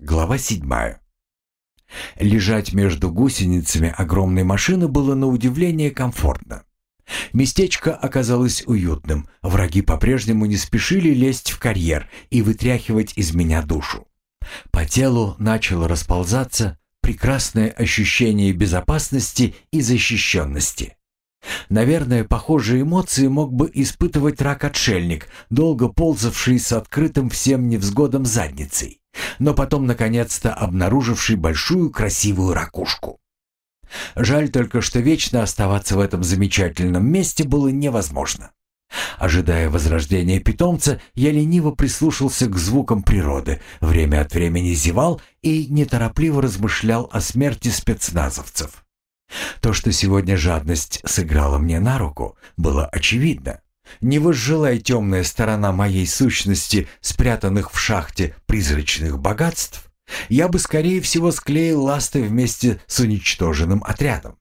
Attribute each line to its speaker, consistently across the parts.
Speaker 1: Глава седьмая. Лежать между гусеницами огромной машины было на удивление комфортно. Местечко оказалось уютным, враги по-прежнему не спешили лезть в карьер и вытряхивать из меня душу. По телу начало расползаться прекрасное ощущение безопасности и защищенности. Наверное, похожие эмоции мог бы испытывать рак-отшельник, долго ползавший с открытым всем невзгодом задницей но потом наконец-то обнаруживший большую красивую ракушку. Жаль только, что вечно оставаться в этом замечательном месте было невозможно. Ожидая возрождения питомца, я лениво прислушался к звукам природы, время от времени зевал и неторопливо размышлял о смерти спецназовцев. То, что сегодня жадность сыграла мне на руку, было очевидно. Не возжелай темная сторона моей сущности, спрятанных в шахте призрачных богатств, я бы, скорее всего, склеил ласты вместе с уничтоженным отрядом.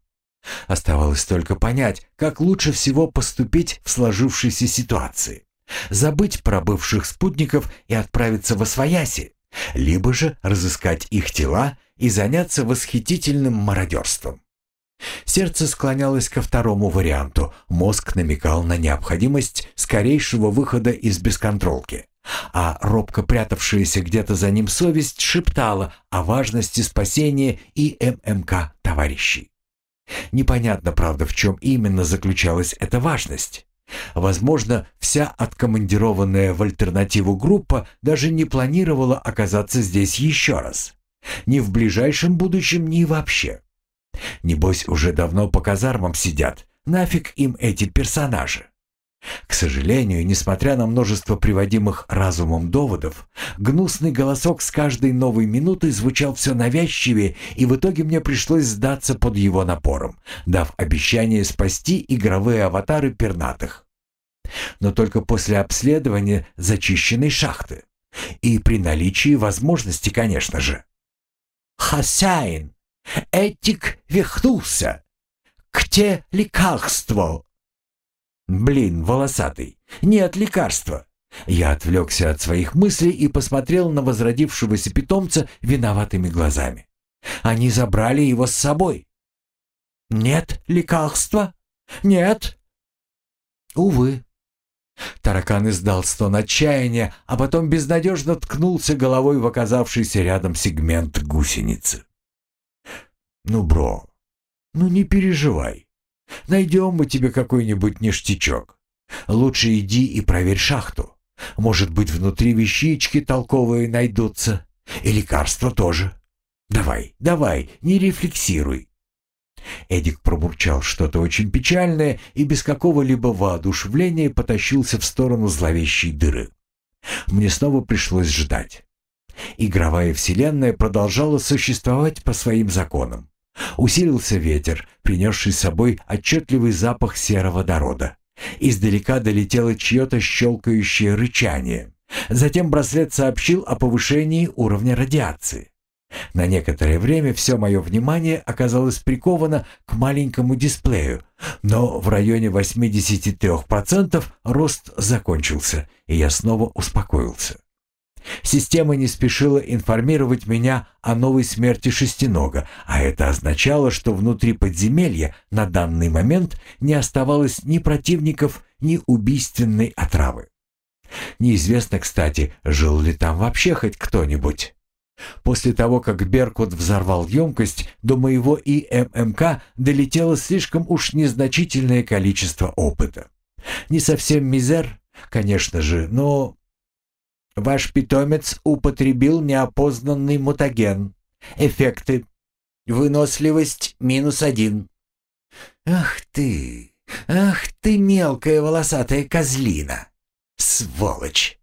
Speaker 1: Оставалось только понять, как лучше всего поступить в сложившейся ситуации. Забыть про бывших спутников и отправиться в Освояси, либо же разыскать их тела и заняться восхитительным мародерством. Сердце склонялось ко второму варианту. Мозг намекал на необходимость скорейшего выхода из бесконтролки. А робко прятавшаяся где-то за ним совесть шептала о важности спасения и ММК товарищей. Непонятно, правда, в чем именно заключалась эта важность. Возможно, вся откомандированная в альтернативу группа даже не планировала оказаться здесь еще раз. Ни в ближайшем будущем, ни вообще. Небось, уже давно по казармам сидят. Нафиг им эти персонажи? К сожалению, несмотря на множество приводимых разумом доводов, гнусный голосок с каждой новой минутой звучал все навязчивее, и в итоге мне пришлось сдаться под его напором, дав обещание спасти игровые аватары пернатых. Но только после обследования зачищенной шахты. И при наличии возможности, конечно же. «Хозяин!» Этик вихнулся. Где лекарство?» «Блин, волосатый, нет лекарства!» Я отвлекся от своих мыслей и посмотрел на возродившегося питомца виноватыми глазами. «Они забрали его с собой». «Нет лекарства? Нет?» «Увы». Таракан издал стон отчаяния, а потом безнадежно ткнулся головой в оказавшийся рядом сегмент гусеницы. «Ну, бро, ну не переживай. Найдем мы тебе какой-нибудь ништячок. Лучше иди и проверь шахту. Может быть, внутри вещички толковые найдутся. И лекарства тоже. Давай, давай, не рефлексируй». Эдик пробурчал что-то очень печальное и без какого-либо воодушевления потащился в сторону зловещей дыры. Мне снова пришлось ждать. Игровая вселенная продолжала существовать по своим законам. Усилился ветер, принесший с собой отчетливый запах сероводорода. Издалека долетело чье-то щелкающее рычание. Затем браслет сообщил о повышении уровня радиации. На некоторое время все мое внимание оказалось приковано к маленькому дисплею, но в районе 83% рост закончился, и я снова успокоился. Система не спешила информировать меня о новой смерти шестинога, а это означало, что внутри подземелья на данный момент не оставалось ни противников, ни убийственной отравы. Неизвестно, кстати, жил ли там вообще хоть кто-нибудь. После того, как Беркут взорвал емкость, до моего ИММК долетело слишком уж незначительное количество опыта. Не совсем мизер, конечно же, но Ваш питомец употребил неопознанный мутаген. Эффекты. Выносливость минус один. Ах ты, ах ты мелкая волосатая козлина. Сволочь.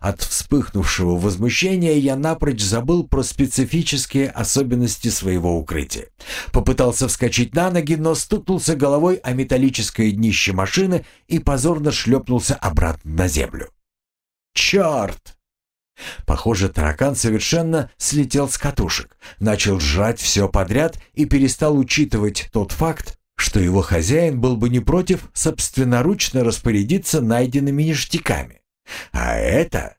Speaker 1: От вспыхнувшего возмущения я напрочь забыл про специфические особенности своего укрытия. Попытался вскочить на ноги, но стукнулся головой о металлическое днище машины и позорно шлепнулся обратно на землю. Черт! Похоже, таракан совершенно слетел с катушек, начал жрать все подряд и перестал учитывать тот факт, что его хозяин был бы не против собственноручно распорядиться найденными ништяками. А это...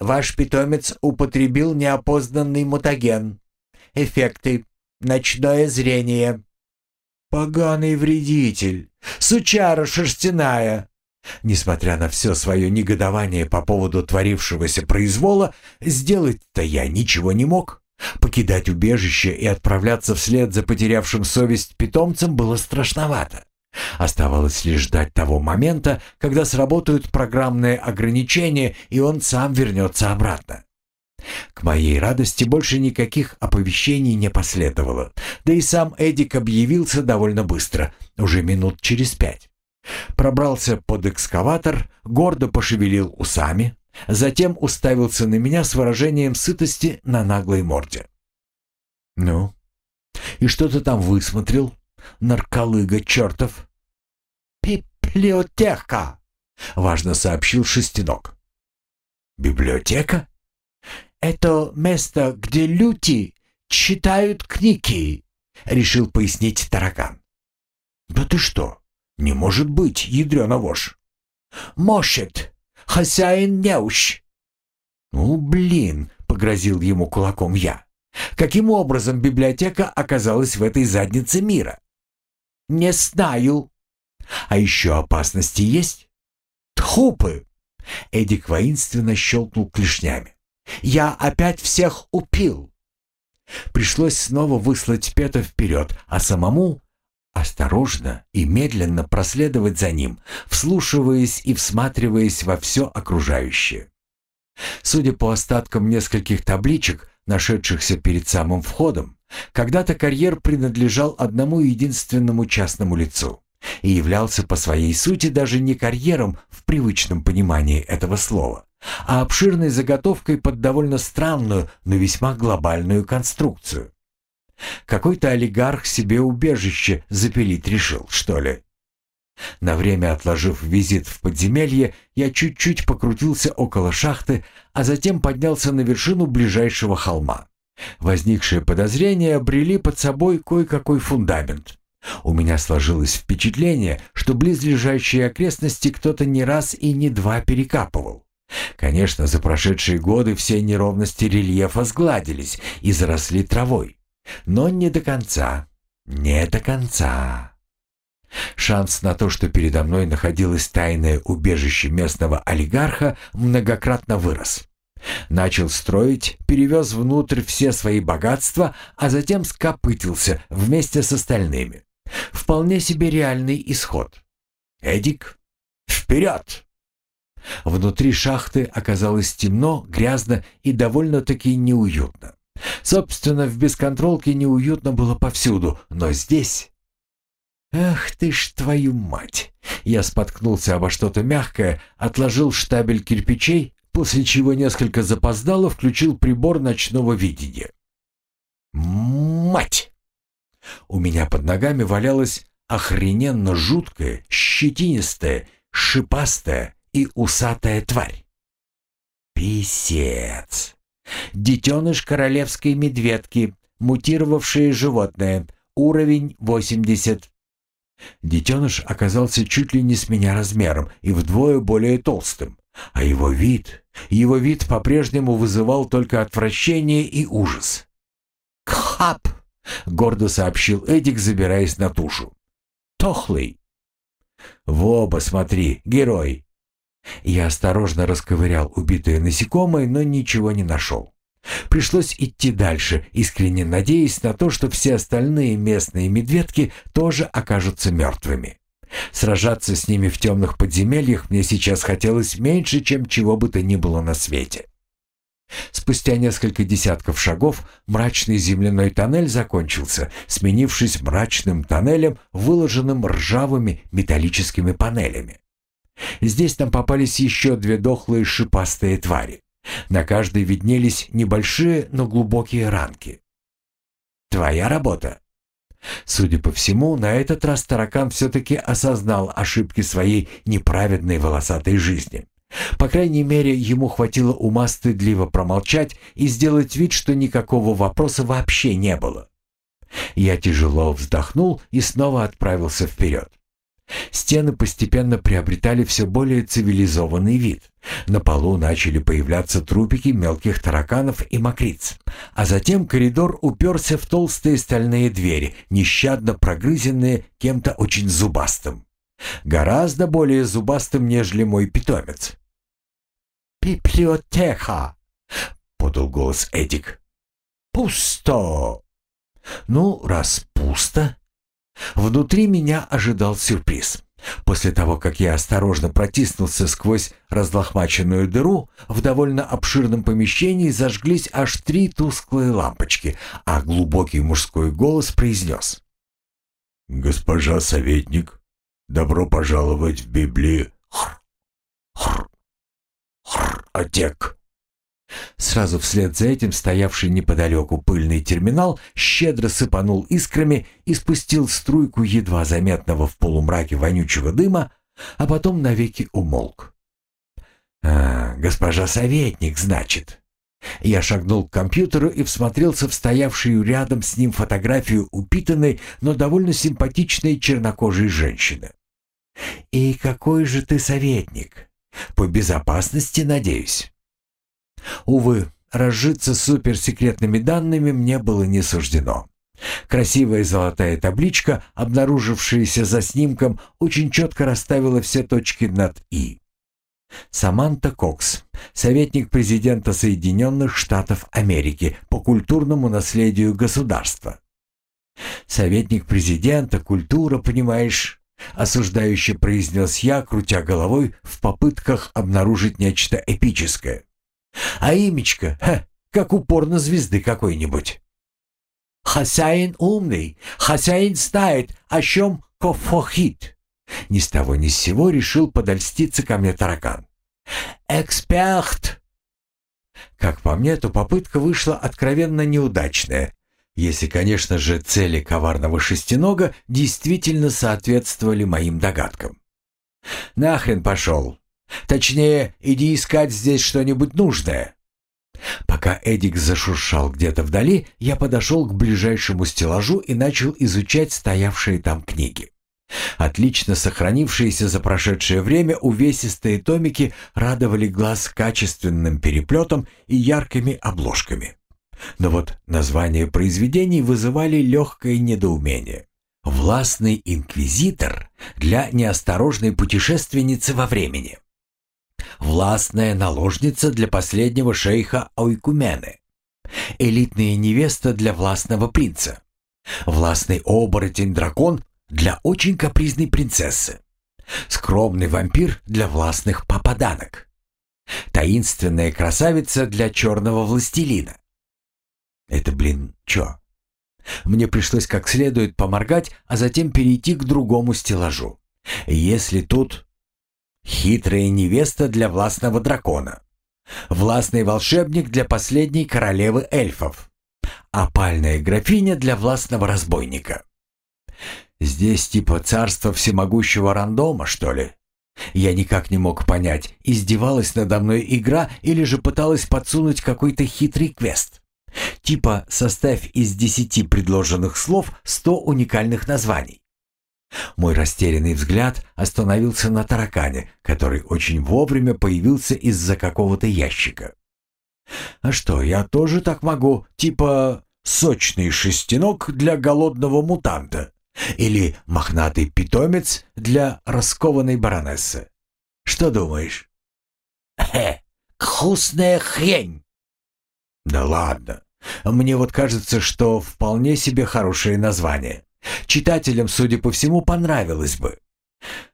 Speaker 2: Ваш питомец употребил неопознанный мутаген. Эффекты. Ночное зрение. Поганый вредитель. Сучара шерстяная. Несмотря на все свое негодование по поводу творившегося произвола, сделать-то я ничего не мог. Покидать убежище и отправляться вслед за потерявшим совесть питомцем было страшновато. Оставалось лишь ждать того момента, когда сработают программные ограничения, и он сам вернется обратно. К моей радости больше никаких оповещений не последовало, да и сам Эдик объявился довольно быстро, уже минут через пять. Пробрался под экскаватор, гордо пошевелил усами, затем уставился на меня с выражением сытости на наглой морде. «Ну, и что ты там высмотрел?» нарколыга чертов!» «Библиотека!» — важно сообщил Шестенок. «Библиотека? Это место, где люди читают книги», — решил пояснить таракан. «Да ты что? Не может быть, ядрёна вошь!» «Может, хозяин неуч!» «Ну, блин!» — погрозил ему кулаком я. «Каким образом библиотека оказалась в этой заднице мира?» «Не знаю». «А еще опасности есть?» «Тхупы!» Эдик воинственно щелкнул клешнями. «Я опять всех упил!» Пришлось снова выслать Пета вперед, а самому осторожно и медленно проследовать за ним, вслушиваясь и всматриваясь во все окружающее. Судя по остаткам нескольких табличек, нашедшихся перед самым входом, когда-то карьер принадлежал одному единственному частному лицу и являлся по своей сути даже не карьером в привычном понимании этого слова, а обширной заготовкой под довольно странную, но весьма глобальную конструкцию. Какой-то олигарх себе убежище запилить решил, что ли? На время отложив визит в подземелье, я чуть-чуть покрутился около шахты, а затем поднялся на вершину ближайшего холма. Возникшие подозрения обрели под собой кое-какой фундамент. У меня сложилось впечатление, что близлежащие окрестности кто-то не раз и не два перекапывал. Конечно, за прошедшие годы все неровности рельефа сгладились и заросли травой. Но не до конца. Не до конца. Шанс на то, что передо мной находилось тайное убежище местного олигарха, многократно вырос. Начал строить, перевез внутрь все свои богатства, а затем скопытился вместе с остальными. Вполне себе реальный исход. «Эдик, вперед!» Внутри шахты оказалось темно, грязно и довольно-таки неуютно. Собственно, в бесконтролке неуютно было повсюду, но здесь... «Ах ты ж твою мать!» Я споткнулся обо что-то мягкое, отложил штабель кирпичей после чего несколько запоздало включил прибор ночного видения. «Мать!» У меня под ногами валялась охрененно жуткая, щетинистая, шипастая и усатая тварь. Писец! Детеныш королевской медведки, мутировавшее животное, уровень 80. Детеныш оказался чуть ли не с меня размером и вдвое более толстым. А его вид, его вид по-прежнему вызывал только отвращение и ужас. «Кхап!» — гордо сообщил Эдик, забираясь на тушу. «Тохлый!» «В оба смотри, герой!» Я осторожно расковырял убитое насекомое, но ничего не нашел. Пришлось идти дальше, искренне надеясь на то, что все остальные местные медведки тоже окажутся мертвыми. Сражаться с ними в темных подземельях мне сейчас хотелось меньше, чем чего бы то ни было на свете. Спустя несколько десятков шагов мрачный земляной тоннель закончился, сменившись мрачным тоннелем, выложенным ржавыми металлическими панелями. Здесь нам попались еще две дохлые шипастые твари. На каждой виднелись небольшие, но глубокие ранки. «Твоя работа?» Судя по всему, на этот раз таракан все-таки осознал ошибки своей неправедной волосатой жизни. По крайней мере, ему хватило ума стыдливо промолчать и сделать вид, что никакого вопроса вообще не было. Я тяжело вздохнул и снова отправился вперед. Стены постепенно приобретали все более цивилизованный вид,
Speaker 1: На полу начали появляться трупики мелких тараканов и мокриц, а затем коридор уперся в толстые стальные двери, нещадно прогрызенные кем-то очень зубастым. Гораздо более зубастым, нежели мой питомец.
Speaker 2: «Библиотека!»
Speaker 1: — подал голос Эдик.
Speaker 2: «Пусто!»
Speaker 1: «Ну, раз пусто...» Внутри меня ожидал сюрприз. После того, как я осторожно протиснулся сквозь разлохмаченную дыру, в довольно обширном помещении зажглись аж три тусклые лампочки, а глубокий мужской голос произнес.
Speaker 3: «Госпожа советник, добро пожаловать в Библию.
Speaker 1: Хр, хр, хр, отек». Сразу вслед за этим стоявший неподалеку пыльный терминал щедро сыпанул искрами и спустил струйку едва заметного в полумраке вонючего дыма, а потом навеки умолк. «А, госпожа советник, значит». Я шагнул к компьютеру и всмотрелся в стоявшую рядом с ним фотографию упитанной, но довольно симпатичной чернокожей женщины. «И какой же ты советник? По безопасности, надеюсь?» Увы, разжиться суперсекретными данными мне было не суждено. Красивая золотая табличка, обнаружившаяся за снимком, очень четко расставила все точки над «и». Саманта Кокс, советник президента Соединенных Штатов Америки по культурному наследию государства. «Советник президента, культура, понимаешь?» — осуждающе произнес я, крутя головой в попытках обнаружить нечто эпическое. А имечко, ха, как у порнозвезды какой-нибудь. «Хозяин умный, хозяин знает, о чем кофохит». Ни с того ни с сего решил подольститься ко мне таракан. «Эксперт!» Как по мне, то попытка вышла откровенно неудачная, если, конечно же, цели коварного шестинога действительно соответствовали моим догадкам. «Нахрен пошел!» Точнее, иди искать здесь что-нибудь нужное». Пока Эдик зашуршал где-то вдали, я подошел к ближайшему стеллажу и начал изучать стоявшие там книги. Отлично сохранившиеся за прошедшее время увесистые томики радовали глаз качественным переплетом и яркими обложками. Но вот названия произведений вызывали легкое недоумение. «Властный инквизитор» для неосторожной путешественницы во времени властная наложница для последнего шейха Ойкумены, элитная невеста для властного принца, властный оборотень-дракон для очень капризной принцессы, скромный вампир для властных попаданок, таинственная красавица для черного властелина. Это, блин, чё? Мне пришлось как следует поморгать, а затем перейти к другому стеллажу. Если тут Хитрая невеста для властного дракона. Властный волшебник для последней королевы эльфов. Опальная графиня для властного разбойника. Здесь типа царство всемогущего рандома, что ли? Я никак не мог понять, издевалась надо мной игра или же пыталась подсунуть какой-то хитрый квест. Типа составь из десяти предложенных слов сто уникальных названий. Мой растерянный взгляд остановился на таракане, который очень вовремя появился из-за какого-то ящика. «А что, я тоже так могу? Типа сочный шестенок для голодного мутанта? Или мохнатый питомец для раскованной баронессы? Что думаешь?» «Хе, вкусная хрень!» «Да ладно. Мне вот кажется, что вполне себе хорошее название. Читателям, судя по всему, понравилось бы.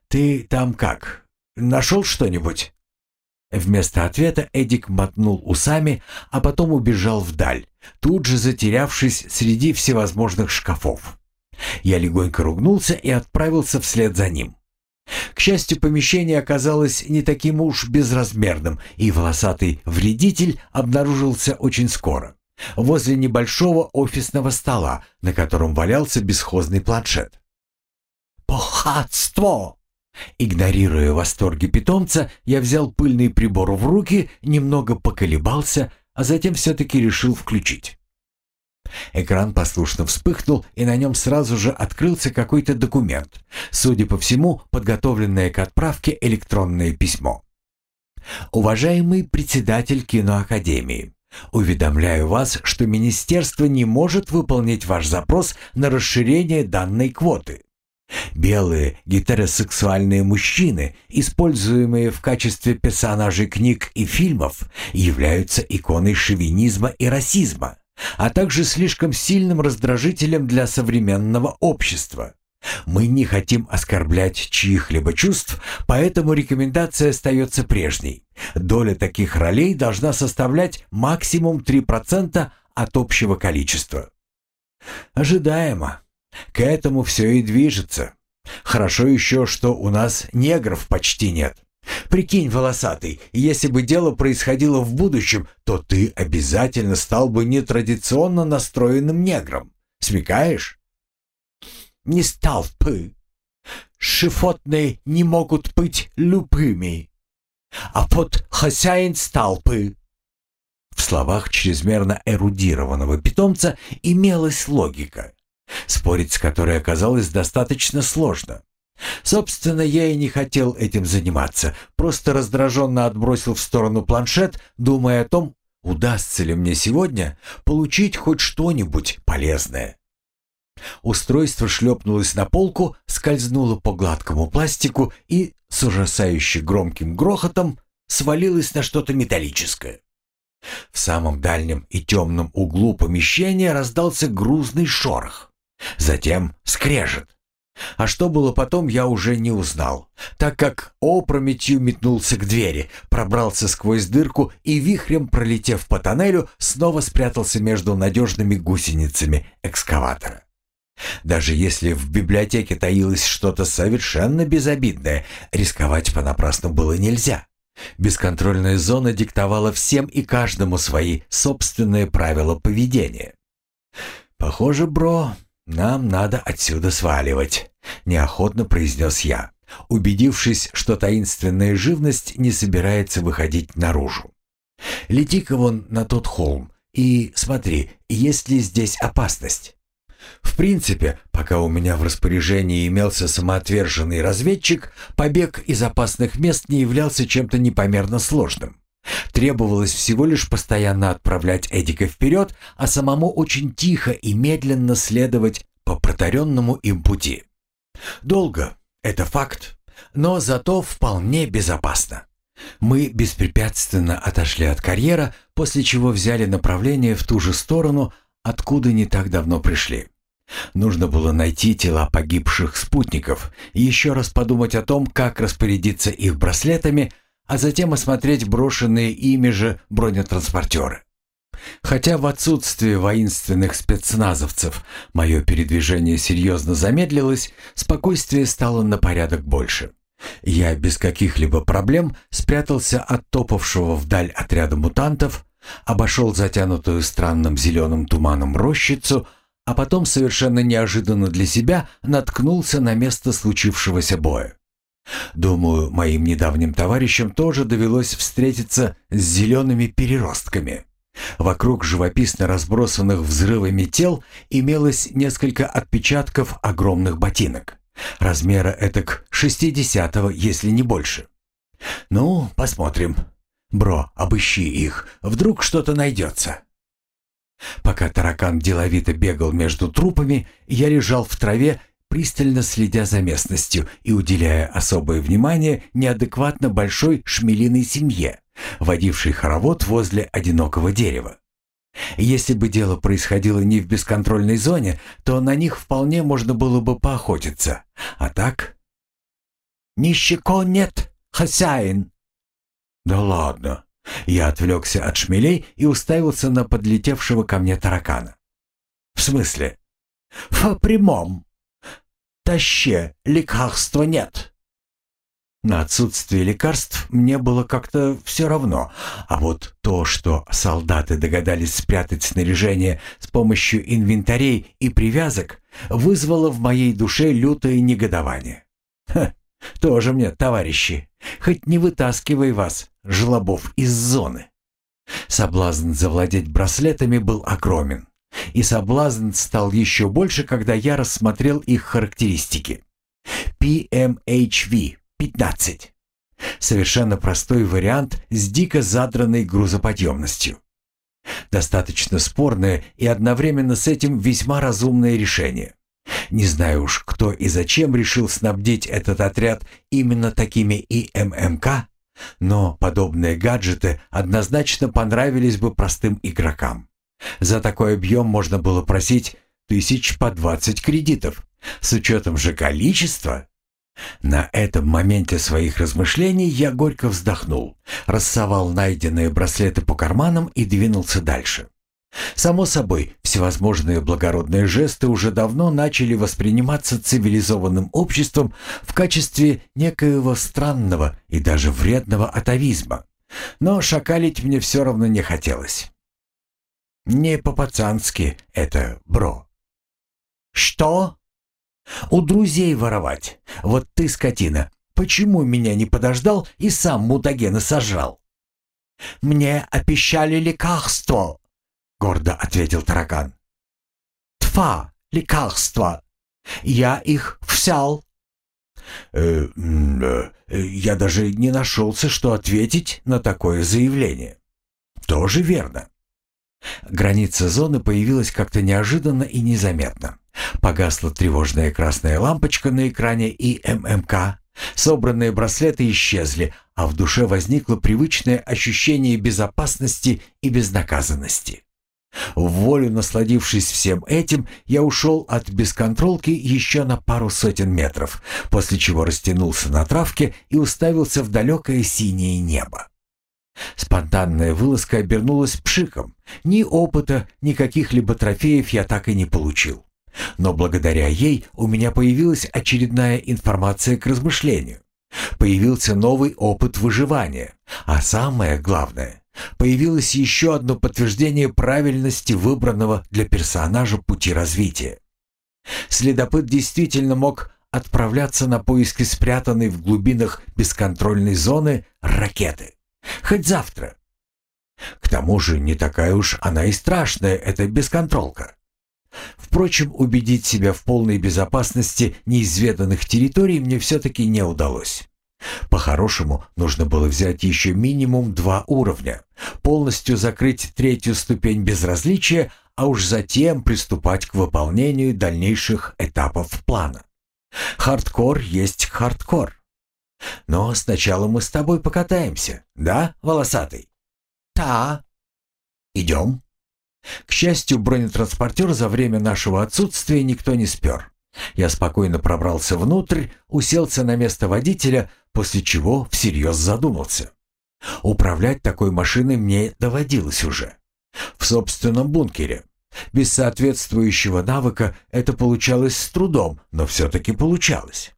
Speaker 1: Ты там как? Нашел что-нибудь?» Вместо ответа Эдик мотнул усами, а потом убежал вдаль, тут же затерявшись среди всевозможных шкафов. Я легонько ругнулся и отправился вслед за ним. К счастью, помещение оказалось не таким уж безразмерным, и волосатый вредитель обнаружился очень скоро возле небольшого офисного стола, на котором валялся бесхозный планшет. «Богатство!» Игнорируя восторги питомца, я взял пыльный прибор в руки, немного поколебался, а затем все-таки решил включить. Экран послушно вспыхнул, и на нем сразу же открылся какой-то документ, судя по всему, подготовленное к отправке электронное письмо. Уважаемый председатель киноакадемии, уведомляю вас, что министерство не может выполнить ваш запрос на расширение данной квоты. Белые гетеросексуальные мужчины, используемые в качестве персонажей книг и фильмов, являются иконой шовинизма и расизма, а также слишком сильным раздражителем для современного общества. Мы не хотим оскорблять чьих-либо чувств, поэтому рекомендация остается прежней. Доля таких ролей должна составлять максимум 3% от общего количества. Ожидаемо. К этому все и движется. Хорошо еще, что у нас негров почти нет. Прикинь, волосатый, если бы дело происходило в будущем, то ты обязательно стал бы нетрадиционно настроенным негром. Смекаешь? Не стал бы. Шифотные не могут быть любыми. А вот хозяин стал бы. В словах чрезмерно эрудированного питомца имелась логика, спорить с которой оказалось достаточно сложно. Собственно, я и не хотел этим заниматься, просто раздраженно отбросил в сторону планшет, думая о том, удастся ли мне сегодня получить хоть что-нибудь полезное. Устройство шлепнулось на полку, скользнуло по гладкому пластику и с ужасающе громким грохотом свалилось на что-то металлическое. В самом дальнем и темном углу помещения раздался грузный шорох. Затем скрежет. А что было потом, я уже не узнал, так как опрометью метнулся к двери, пробрался сквозь дырку и, вихрем пролетев по тоннелю, снова спрятался между надежными гусеницами экскаватора. Даже если в библиотеке таилось что-то совершенно безобидное, рисковать понапрасну было нельзя. Бесконтрольная зона диктовала всем и каждому свои собственные правила поведения. «Похоже, бро, нам надо отсюда сваливать», — неохотно произнес я, убедившись, что таинственная живность не собирается выходить наружу. «Лети-ка вон на тот холм и смотри, есть ли здесь опасность». В принципе, пока у меня в распоряжении имелся самоотверженный разведчик, побег из опасных мест не являлся чем-то непомерно сложным. Требовалось всего лишь постоянно отправлять Эдика вперед, а самому очень тихо и медленно следовать по протаренному им пути. Долго, это факт, но зато вполне безопасно. Мы беспрепятственно отошли от карьера, после чего взяли направление в ту же сторону, откуда не так давно пришли. Нужно было найти тела погибших спутников еще раз подумать о том, как распорядиться их браслетами, а затем осмотреть брошенные ими же бронетранспортеры. Хотя в отсутствие воинственных спецназовцев мое передвижение серьезно замедлилось, спокойствие стало на порядок больше. Я без каких-либо проблем спрятался от топавшего вдаль отряда мутантов, обошел затянутую странным зеленым туманом рощицу, а потом совершенно неожиданно для себя наткнулся на место случившегося боя. Думаю, моим недавним товарищам тоже довелось встретиться с зелеными переростками. Вокруг живописно разбросанных взрывами тел имелось несколько отпечатков огромных ботинок. Размера этак шестидесятого, если не больше. Ну, посмотрим. Бро, обыщи их, вдруг что-то найдется. Пока таракан деловито бегал между трупами, я лежал в траве, пристально следя за местностью и уделяя особое внимание неадекватно большой шмелиной семье, водившей хоровод возле одинокого дерева. Если бы дело происходило не в бесконтрольной зоне, то на них вполне можно было бы поохотиться. А так... «Нищеко нет, хозяин!» «Да ладно!» Я отвлекся от шмелей и уставился на подлетевшего ко мне таракана. «В смысле?» «В прямом. Таще лекарства нет». На отсутствие лекарств мне было как-то все равно, а вот то, что солдаты догадались спрятать снаряжение с помощью инвентарей и привязок, вызвало в моей душе лютое негодование. Ха, тоже мне, товарищи, хоть не вытаскивай вас, жлобов, из зоны. Соблазн завладеть браслетами был огромен. И соблазн стал еще больше, когда я рассмотрел их характеристики. PMHV-15. Совершенно простой вариант с дико задранной грузоподъемностью. Достаточно спорное и одновременно с этим весьма разумное решение. Не знаю уж, кто и зачем решил снабдить этот отряд именно такими ИММК, но подобные гаджеты однозначно понравились бы простым игрокам. За такой объем можно было просить тысяч по 20 кредитов. С учетом же количества... На этом моменте своих размышлений я горько вздохнул, рассовал найденные браслеты по карманам и двинулся дальше. Само собой, всевозможные благородные жесты уже давно начали восприниматься цивилизованным обществом в качестве некоего странного и даже вредного атовизма. Но шакалить мне все равно не хотелось. Не по-пацански это, бро. «Что?» «У друзей воровать. Вот ты, скотина, почему меня не подождал и сам мутагена сожрал?» «Мне обещали лекарство», гордо ответил таракан. «Тфа, лекарства! Я их взял!» э, э, «Я даже не нашелся, что ответить на такое заявление». «Тоже верно». Граница зоны появилась как-то неожиданно и незаметно. Погасла тревожная красная лампочка на экране и ММК. Собранные браслеты исчезли, а в душе возникло привычное ощущение безопасности и безнаказанности. В волю насладившись всем этим, я ушел от бесконтролки еще на пару сотен метров, после чего растянулся на травке и уставился в далекое синее небо. Спонтанная вылазка обернулась пшиком. Ни опыта, ни каких-либо трофеев я так и не получил. Но благодаря ей у меня появилась очередная информация к размышлению. Появился новый опыт выживания. А самое главное, появилось еще одно подтверждение правильности выбранного для персонажа пути развития. Следопыт действительно мог отправляться на поиски спрятанной в глубинах бесконтрольной зоны ракеты. Хоть завтра. К тому же не такая уж она и страшная, эта бесконтролка. Впрочем, убедить себя в полной безопасности неизведанных территорий мне все-таки не удалось. По-хорошему, нужно было взять еще минимум два уровня, полностью закрыть третью ступень безразличия, а уж затем приступать к выполнению дальнейших этапов плана. Хардкор есть хардкор. Но сначала мы с тобой покатаемся, да, волосатый?
Speaker 2: Та.
Speaker 1: Идем. К счастью, бронетранспортер за время нашего отсутствия никто не спер. Я спокойно пробрался внутрь, уселся на место водителя, после чего всерьез задумался. Управлять такой машиной мне доводилось уже. В собственном бункере. Без соответствующего навыка это получалось с трудом, но все-таки получалось.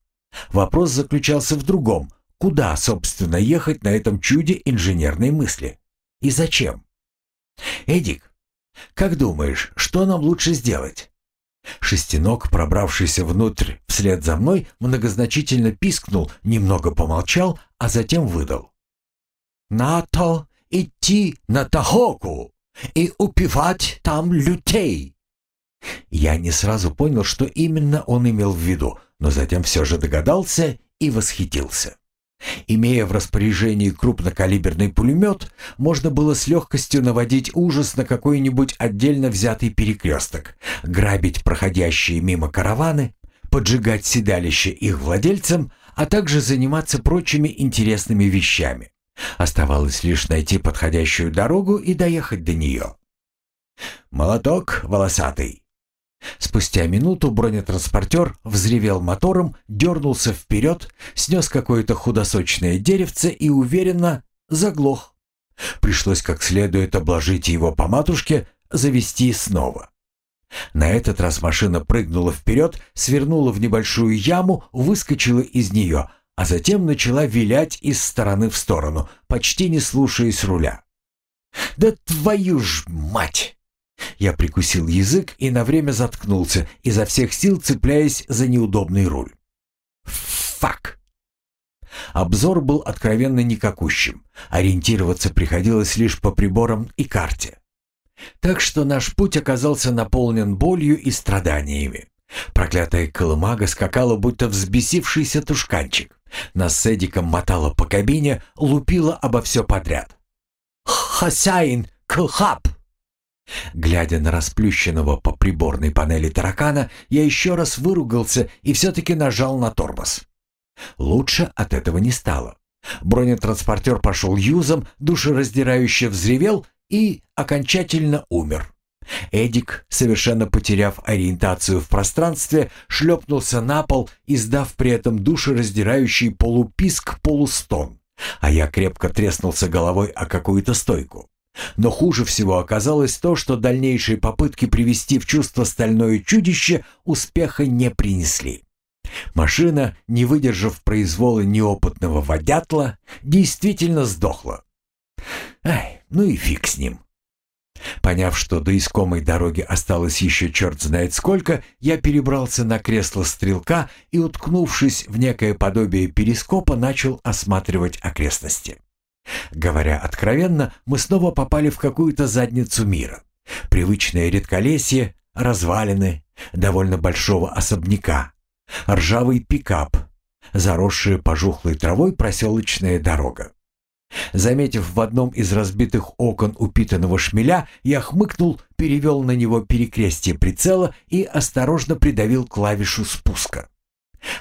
Speaker 1: Вопрос заключался в другом. Куда, собственно, ехать на этом чуде инженерной мысли? И зачем? Эдик, как думаешь, что нам лучше сделать? Шестиног, пробравшийся внутрь вслед за мной, многозначительно пискнул, немного помолчал, а затем выдал. «Нато идти на Тахоку и упивать там людей!» Я не сразу понял, что именно он имел в виду, но затем все же догадался и восхитился. Имея в распоряжении крупнокалиберный пулемет, можно было с легкостью наводить ужас на какой-нибудь отдельно взятый перекресток, грабить проходящие мимо караваны, поджигать седалище их владельцам, а также заниматься прочими интересными вещами. Оставалось лишь найти подходящую дорогу и доехать до нее. «Молоток волосатый», Спустя минуту бронетранспортер взревел мотором, дернулся вперед, снес какое-то худосочное деревце и уверенно заглох. Пришлось как следует обложить его по матушке, завести снова. На этот раз машина прыгнула вперед, свернула в небольшую яму, выскочила из нее, а затем начала вилять из стороны в сторону, почти не слушаясь руля. «Да твою ж мать!» Я прикусил язык и на время заткнулся, изо всех сил цепляясь за неудобный руль. Фак! Обзор был откровенно никакущим. Ориентироваться приходилось лишь по приборам и карте. Так что наш путь оказался наполнен болью и страданиями. Проклятая колымага скакала, будто взбесившийся тушканчик. Нас с Эдиком мотало по кабине, лупило обо все подряд. «Хасяин, кхап!» Глядя на расплющенного по приборной панели таракана, я еще раз выругался и все-таки нажал на тормоз. Лучше от этого не стало. Бронетранспортер пошел юзом, душераздирающе взревел и окончательно умер. Эдик, совершенно потеряв ориентацию в пространстве, шлепнулся на пол, издав при этом душераздирающий полуписк-полустон, а я крепко треснулся головой о какую-то стойку. Но хуже всего оказалось то, что дальнейшие попытки привести в чувство стальное чудище успеха не принесли. Машина, не выдержав произвола неопытного водятла, действительно сдохла. Ай, ну и фиг с ним. Поняв, что до искомой дороги осталось еще черт знает сколько, я перебрался на кресло стрелка и, уткнувшись в некое подобие перископа, начал осматривать окрестности. Говоря откровенно, мы снова попали в какую-то задницу мира. Привычное редколесье, развалины, довольно большого особняка, ржавый пикап, заросшая пожухлой травой проселочная дорога. Заметив в одном из разбитых окон упитанного шмеля, я хмыкнул, перевел на него перекрестие прицела и осторожно придавил клавишу спуска.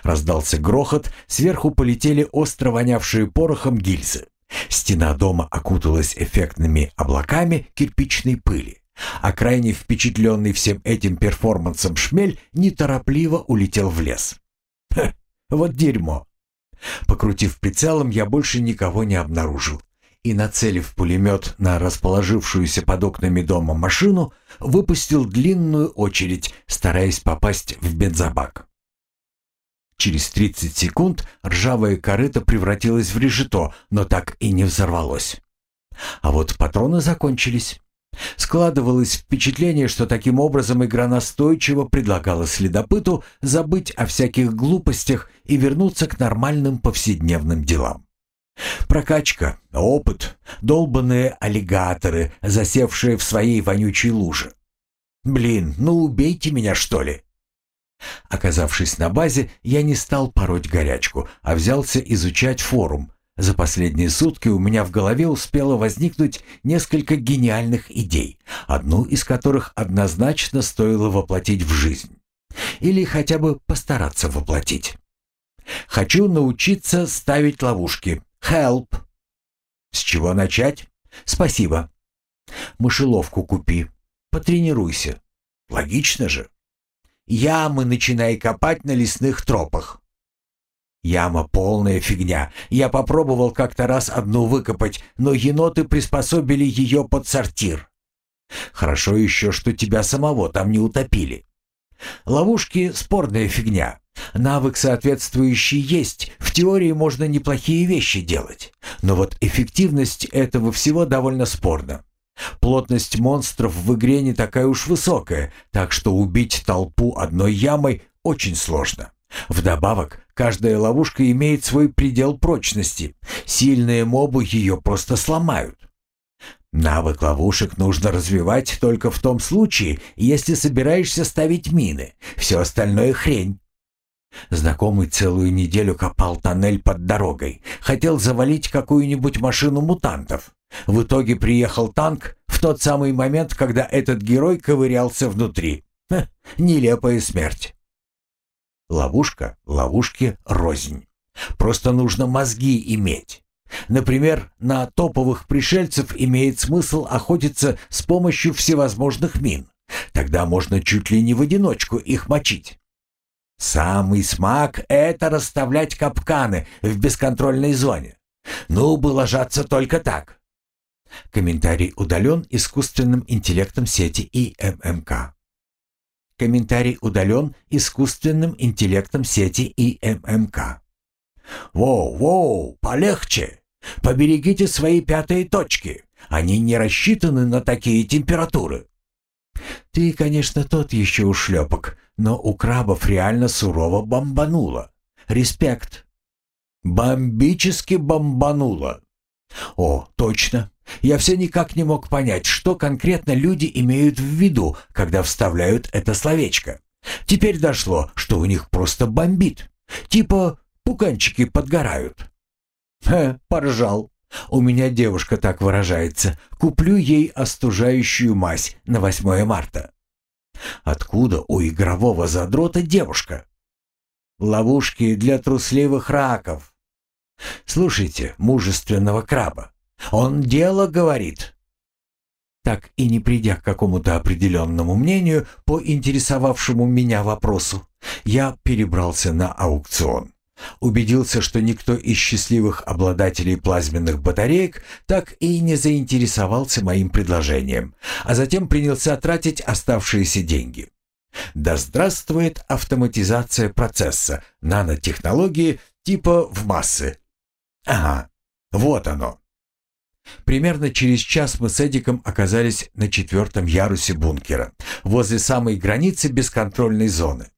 Speaker 1: Раздался грохот, сверху полетели остро вонявшие порохом гильзы. Стена дома окуталась эффектными облаками кирпичной пыли, а крайне впечатленный всем этим перформансом шмель неторопливо улетел в лес. Ха, вот дерьмо. Покрутив прицелом, я больше никого не обнаружил и, нацелив пулемет на расположившуюся под окнами дома машину, выпустил длинную очередь, стараясь попасть в бензобак. Через 30 секунд ржавая корыто превратилось в решето, но так и не взорвалось. А вот патроны закончились. Складывалось впечатление, что таким образом игра настойчиво предлагала следопыту забыть о всяких глупостях и вернуться к нормальным повседневным делам. Прокачка, опыт, долбанные аллигаторы, засевшие в своей вонючей луже. Блин, ну убейте меня, что ли? Оказавшись на базе, я не стал пороть горячку, а взялся изучать форум. За последние сутки у меня в голове успело возникнуть несколько гениальных идей, одну из которых однозначно стоило воплотить в жизнь. Или хотя бы постараться воплотить. Хочу научиться ставить ловушки. Help. С чего начать? Спасибо. Мышеловку купи. Потренируйся. Логично же. Ямы начинай копать на лесных тропах. Яма полная фигня. Я попробовал как-то раз одну выкопать, но еноты приспособили ее под сортир. Хорошо еще, что тебя самого там не утопили. Ловушки — спорная фигня. Навык соответствующий есть, в теории можно неплохие вещи делать. Но вот эффективность этого всего довольно спорна. Плотность монстров в игре не такая уж высокая, так что убить толпу одной ямой очень сложно. Вдобавок, каждая ловушка имеет свой предел прочности. Сильные мобы ее просто сломают. Навык ловушек нужно развивать только в том случае, если собираешься ставить мины. Все остальное хрень. Знакомый целую неделю копал тоннель под дорогой. Хотел завалить какую-нибудь машину мутантов. В итоге приехал танк в тот самый момент, когда этот герой ковырялся внутри. Ха, нелепая смерть. Ловушка, ловушки рознь. Просто нужно мозги иметь. Например, на топовых пришельцев имеет смысл охотиться с помощью всевозможных мин. Тогда можно чуть ли не в одиночку их мочить. Самый смак — это расставлять капканы в бесконтрольной зоне. Ну бы ложаться только так. Комментарий удален искусственным интеллектом сети ИММК. Комментарий удален искусственным интеллектом сети ИММК. «Воу-воу, полегче! Поберегите свои пятые точки! Они не рассчитаны на такие температуры!» «Ты, конечно, тот еще ушлепок, но у крабов реально сурово бомбануло. Респект!» «Бомбически бомбануло!» «О, точно! Я все никак не мог понять, что конкретно люди имеют в виду, когда вставляют это словечко. Теперь дошло, что у них просто бомбит. Типа пуканчики подгорают». «Хе, поржал. У меня девушка так выражается. Куплю ей остужающую мазь на 8 марта». «Откуда у игрового задрота девушка?» «Ловушки для трусливых раков». «Слушайте, мужественного краба, он дело говорит». Так и не придя к какому-то определенному мнению по интересовавшему меня вопросу, я перебрался на аукцион. Убедился, что никто из счастливых обладателей плазменных батареек так и не заинтересовался моим предложением, а затем принялся тратить оставшиеся деньги. Да здравствует автоматизация процесса, нанотехнологии типа в массы. Ага, вот оно. Примерно через час мы с Эдиком оказались на четвертом ярусе бункера, возле самой границы бесконтрольной зоны.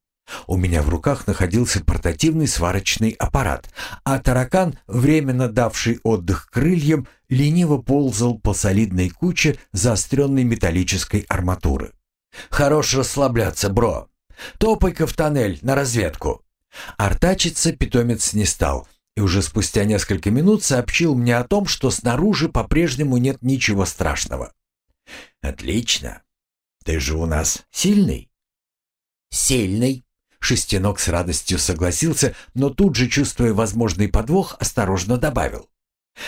Speaker 1: У меня в руках находился портативный сварочный аппарат, а таракан, временно давший отдых крыльям, лениво ползал по солидной куче заостренной металлической арматуры. «Хорош расслабляться, бро. Топай-ка в тоннель на разведку». Артачиться питомец не стал, и уже спустя несколько минут сообщил мне о том, что снаружи по-прежнему нет ничего страшного. «Отлично. Ты же у нас сильный?» «Сильный», Шестенок с радостью согласился, но тут же, чувствуя возможный подвох, осторожно добавил.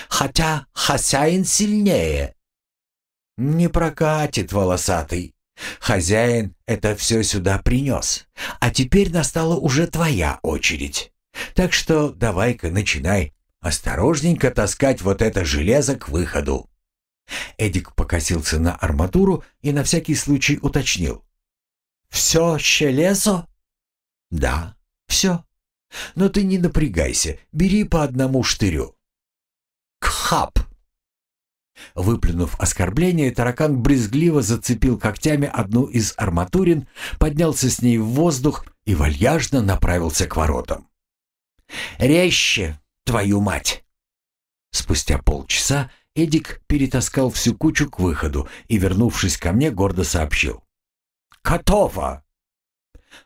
Speaker 1: «Хотя хозяин сильнее». «Не прокатит, волосатый. Хозяин это все сюда принес, а теперь настала уже твоя очередь. Так что давай-ка начинай осторожненько таскать вот это железо к выходу». Эдик покосился на арматуру и на всякий случай уточнил. «Все железо?» «Да, все. Но ты не напрягайся, бери по одному штырю». «Кхап!» Выплюнув оскорбление, таракан брезгливо зацепил когтями одну из арматурин, поднялся с ней в воздух и вальяжно направился к воротам. «Резче, твою мать!» Спустя полчаса Эдик перетаскал всю кучу к выходу и, вернувшись ко мне, гордо сообщил. «Готово!»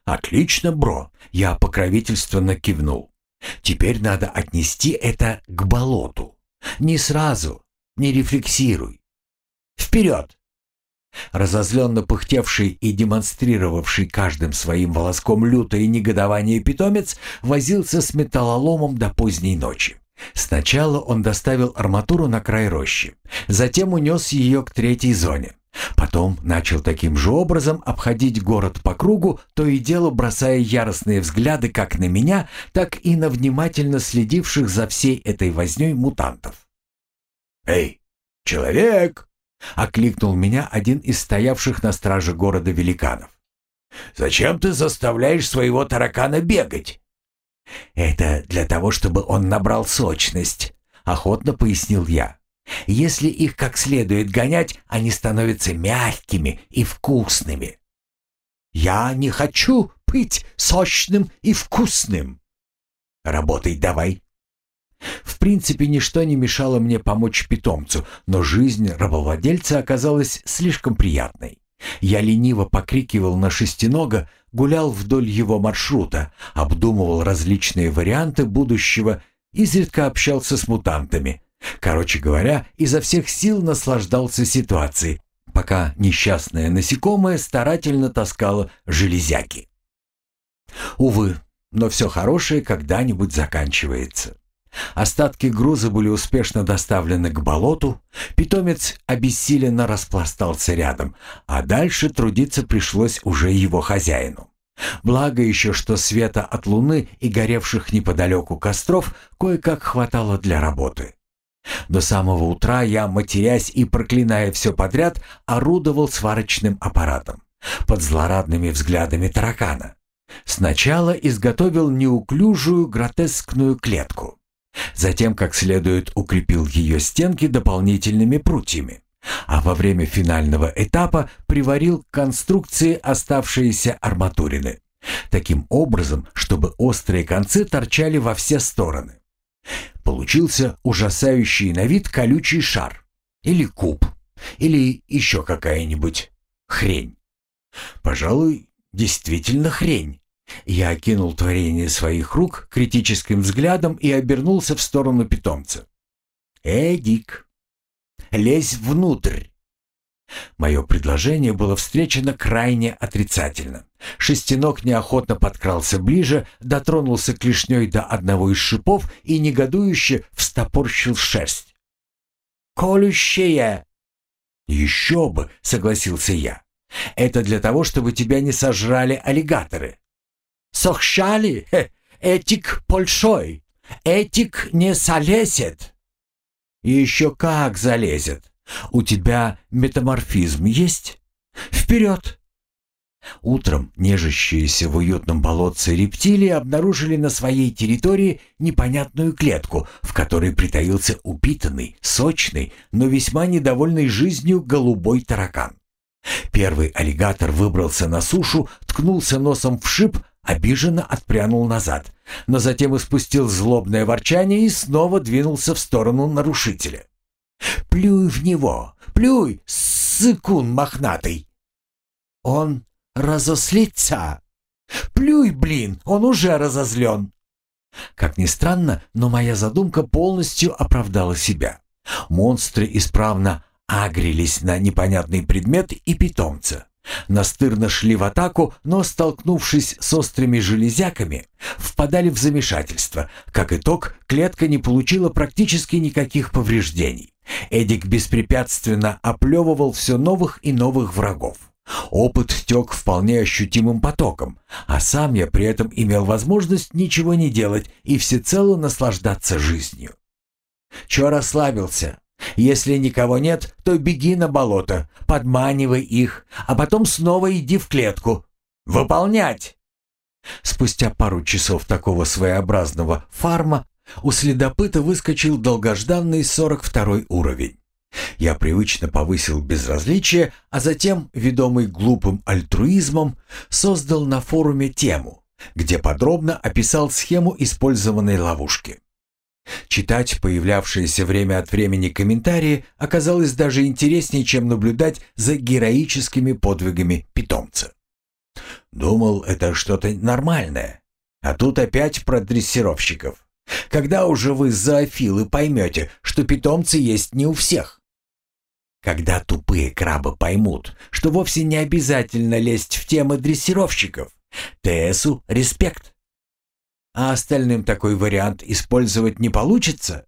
Speaker 1: «Отлично, бро!» — я покровительственно кивнул. «Теперь надо отнести это к болоту. Не сразу, не рефлексируй. Вперед!» Разозленно пыхтевший и демонстрировавший каждым своим волоском лютое негодование питомец возился с металлоломом до поздней ночи. Сначала он доставил арматуру на край рощи, затем унес ее к третьей зоне. Потом начал таким же образом обходить город по кругу, то и дело бросая яростные взгляды как на меня, так и на внимательно следивших за всей этой вознёй мутантов. «Эй, человек!» — окликнул меня один из стоявших на страже города великанов. «Зачем ты заставляешь своего таракана бегать?» «Это для того, чтобы он набрал сочность», — охотно пояснил я. Если их как следует гонять, они становятся мягкими и вкусными. Я не хочу быть сочным и вкусным. Работай давай. В принципе, ничто не мешало мне помочь питомцу, но жизнь рабовладельца оказалась слишком приятной. Я лениво покрикивал на шестинога, гулял вдоль его маршрута, обдумывал различные варианты будущего, изредка общался с мутантами, Короче говоря, изо всех сил наслаждался ситуацией, пока несчастное насекомое старательно таскало железяки. Увы, но все хорошее когда-нибудь заканчивается. Остатки груза были успешно доставлены к болоту, питомец обессиленно распластался рядом, а дальше трудиться пришлось уже его хозяину. Благо еще, что света от луны и горевших неподалеку костров кое-как хватало для работы. До самого утра я, матерясь и проклиная все подряд, орудовал сварочным аппаратом под злорадными взглядами таракана. Сначала изготовил неуклюжую гротескную клетку. Затем, как следует, укрепил ее стенки дополнительными прутьями. А во время финального этапа приварил к конструкции оставшиеся арматурины. Таким образом, чтобы острые концы торчали во все стороны. Получился ужасающий на вид колючий шар. Или куб. Или еще какая-нибудь хрень. Пожалуй, действительно хрень. Я окинул творение своих рук критическим взглядом и обернулся в сторону питомца. «Эдик, лезь внутрь!» Мое предложение было встречено крайне отрицательно. Шестенок неохотно подкрался ближе, дотронулся клешней до одного из шипов и негодующе встопорщил шерсть. «Колющее!» «Еще бы!» — согласился я. «Это для того, чтобы тебя не сожрали аллигаторы». «Сохшали? Этик большой! Этик не залезет!» «Еще как залезет!» У тебя метаморфизм есть? Вперед!» Утром нежащиеся в уютном болотце рептилии обнаружили на своей территории непонятную клетку, в которой притаился упитанный, сочный, но весьма недовольный жизнью голубой таракан. Первый аллигатор выбрался на сушу, ткнулся носом в шип, обиженно отпрянул назад, но затем испустил злобное ворчание и снова двинулся в сторону нарушителя. Плюй в него, плюй, сыкун мохнатый. Он разослится. Плюй, блин, он уже разозлен. Как ни странно, но моя задумка полностью оправдала себя. Монстры исправно агрились на непонятный предмет и питомца. Настырно шли в атаку, но, столкнувшись с острыми железяками, впадали в замешательство. Как итог, клетка не получила практически никаких повреждений. Эдик беспрепятственно оплевывал все новых и новых врагов. Опыт тек вполне ощутимым потоком, а сам я при этом имел возможность ничего не делать и всецело наслаждаться жизнью. Чё расслабился? Если никого нет, то беги на болото, подманивай их, а потом снова иди в клетку. Выполнять! Спустя пару часов такого своеобразного фарма у следопыта выскочил долгожданный 42 уровень. Я привычно повысил безразличие, а затем, ведомый глупым альтруизмом, создал на форуме тему, где подробно описал схему использованной ловушки. Читать появлявшиеся время от времени комментарии оказалось даже интереснее, чем наблюдать за героическими подвигами питомца. Думал, это что-то нормальное. А тут опять про дрессировщиков. Когда уже вы, зоофилы, поймете, что питомцы есть не у всех? Когда тупые крабы поймут, что вовсе не обязательно лезть в темы дрессировщиков, ТСу респект. А остальным такой вариант использовать не получится?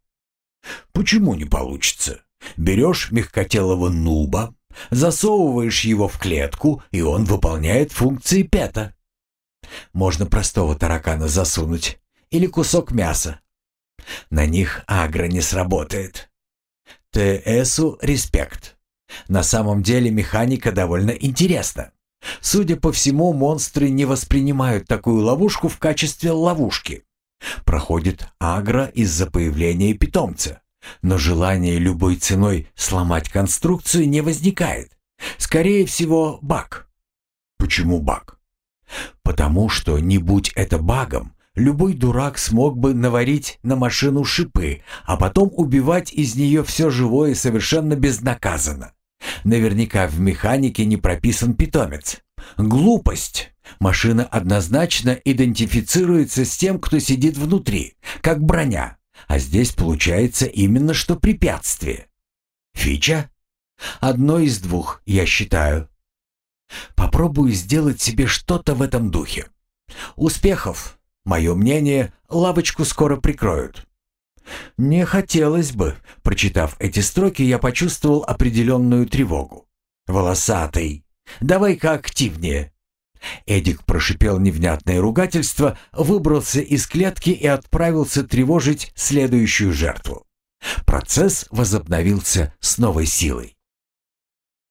Speaker 1: Почему не получится? Берешь мягкотелого нуба, засовываешь его в клетку, и он выполняет функции пета. Можно простого таракана засунуть, или кусок мяса. На них агро не сработает. ТСу респект. На самом деле механика довольно интересна. Судя по всему, монстры не воспринимают такую ловушку в качестве ловушки. Проходит агро из-за появления питомца. Но желание любой ценой сломать конструкцию не возникает. Скорее всего, баг. Почему баг? Потому что, не будь это багом, любой дурак смог бы наварить на машину шипы, а потом убивать из нее все живое совершенно безнаказанно. Наверняка в механике не прописан питомец. Глупость. Машина однозначно идентифицируется с тем, кто сидит внутри, как броня. А здесь получается именно что препятствие. Фича? Одно из двух, я считаю. Попробую сделать себе что-то в этом духе. Успехов! Мое мнение, лавочку скоро прикроют. Не хотелось бы. Прочитав эти строки, я почувствовал определенную тревогу. «Волосатый, давай-ка активнее». Эдик прошипел невнятное ругательство, выбрался из клетки и отправился тревожить следующую жертву. Процесс возобновился с новой силой.